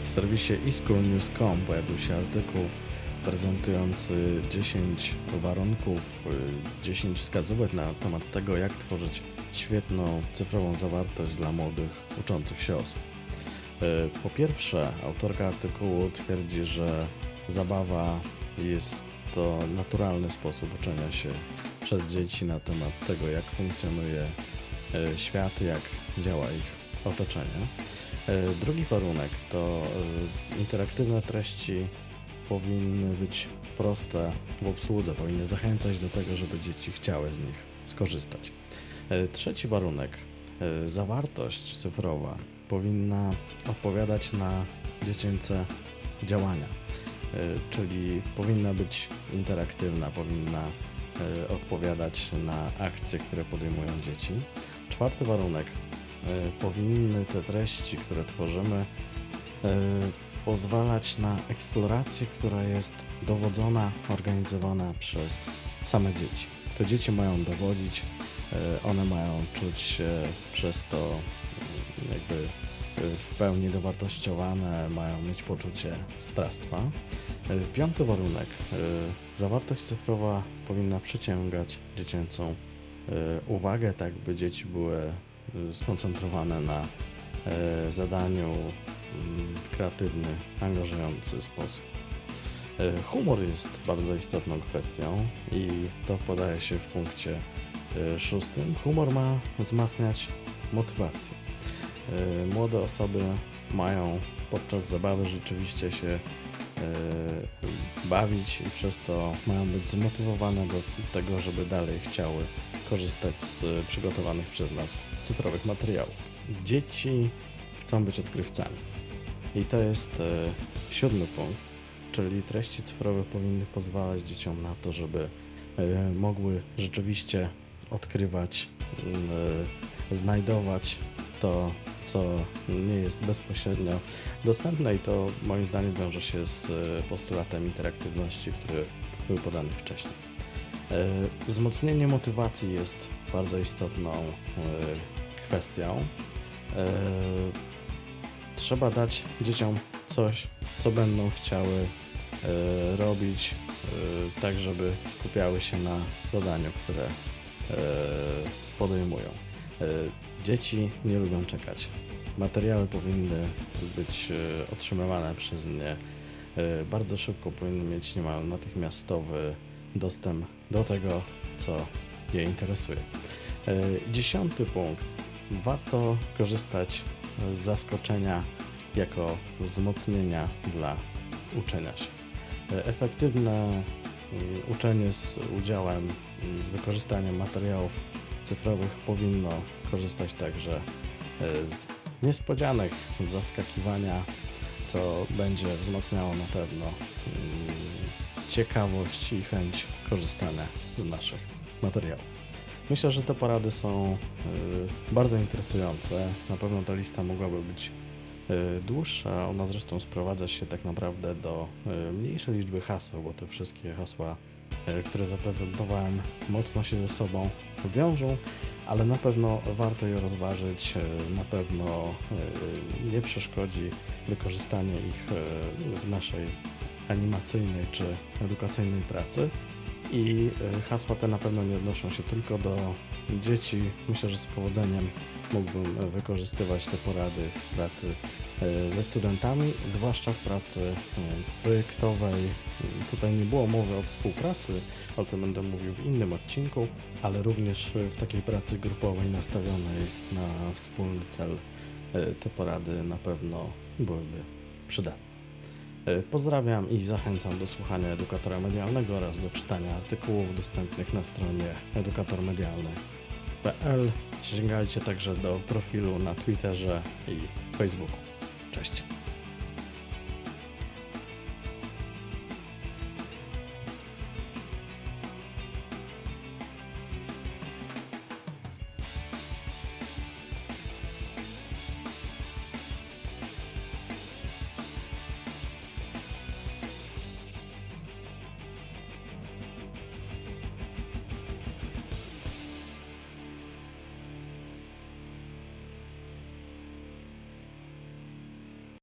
W serwisie eSchoolNews.com pojawił się artykuł prezentujący 10 warunków, y, 10 wskazówek na temat tego, jak tworzyć świetną cyfrową zawartość dla młodych uczących się osób. Y, Po pierwsze, autorka artykułu twierdzi, że zabawa jest to naturalny sposób uczenia się przez dzieci na temat tego, jak funkcjonuje y, świat, jak działa ich otoczenie. Y, Drugi warunek to y, interaktywne treści powinny być proste w obsłudze, powinny zachęcać do tego, żeby dzieci chciały z nich skorzystać. Trzeci warunek, zawartość cyfrowa powinna odpowiadać na dziecięce działania, czyli powinna być interaktywna, powinna odpowiadać na akcje, które podejmują dzieci. Czwarty warunek, y, powinny te treści, które tworzymy, y, pozwalać na eksplorację, która jest dowodzona, organizowana przez same dzieci. To dzieci mają dowodzić, y, one mają czuć się przez to y, jakby y, w pełni dowartościowane, mają mieć poczucie sprawstwa. Y, Piąty warunek. y, Zawartość cyfrowa powinna przyciągać dziecięcą y, uwagę, tak by dzieci były skoncentrowane na zadaniu mm, w kreatywny, angażujący sposób. Humor jest bardzo istotną kwestią i to podaje się w punkcie szóstym. Humor ma wzmacniać motywację. Młode osoby mają podczas zabawy rzeczywiście się bawić i przez to mają być zmotywowane do tego, żeby dalej chciały korzystać z przygotowanych przez nas cyfrowych materiałów. Dzieci chcą być odkrywcami. I to jest e, siódmy punkt, czyli treści cyfrowe powinny pozwalać dzieciom na to, żeby e, mogły rzeczywiście odkrywać, m, e, znajdować to, co nie jest bezpośrednio dostępne i to moim zdaniem wiąże się z e, postulatem interaktywności, który był podany wcześniej. E, Wzmocnienie motywacji jest bardzo istotną e, kwestią. Trzeba dać dzieciom coś, co będą chciały robić, tak żeby skupiały się na zadaniu, które podejmują. E, Dzieci nie lubią czekać. Materiały powinny być e, otrzymywane przez nie e, bardzo szybko, powinny mieć niemal natychmiastowy dostęp do tego, co je interesuje. Dziesiąty punkt. Warto korzystać z zaskoczenia jako wzmocnienia dla uczenia się. Efektywne mm, uczenie z udziałem, z wykorzystaniem materiałów cyfrowych powinno korzystać także e, z niespodzianek, z zaskakiwania, co będzie wzmacniało na pewno mm, ciekawość i chęć korzystania z naszych materiałów. Myślę, że te porady są y, bardzo interesujące. Na pewno ta lista mogłaby być dłuższa. Ona zresztą sprowadza się tak naprawdę do y, mniejszej liczby haseł, bo te wszystkie hasła, y, które zaprezentowałem, mocno się ze sobą wiążą, ale na pewno warto je rozważyć. Na pewno nie przeszkodzi wykorzystanie ich w naszej animacyjnej czy edukacyjnej pracy. I y, hasła te na pewno nie odnoszą się tylko do dzieci. Myślę, że z powodzeniem mógłbym y, wykorzystywać te porady w pracy y, ze studentami, zwłaszcza w pracy projektowej. Tutaj nie było mowy o współpracy, o tym będę mówił w innym odcinku, ale również w takiej pracy grupowej nastawionej na wspólny cel te porady na pewno byłyby przydatne. E, Pozdrawiam i zachęcam do słuchania edukatora medialnego oraz do czytania artykułów dostępnych na stronie edukatormedialny.pl. Sięgajcie także do profilu na Twitterze i Facebooku. Cześć.